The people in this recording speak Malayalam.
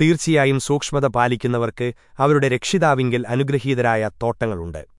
തീർച്ചയായും സൂക്ഷ്മത പാലിക്കുന്നവർക്ക് അവരുടെ രക്ഷിതാവിങ്കിൽ അനുഗ്രഹീതരായ തോട്ടങ്ങളുണ്ട്.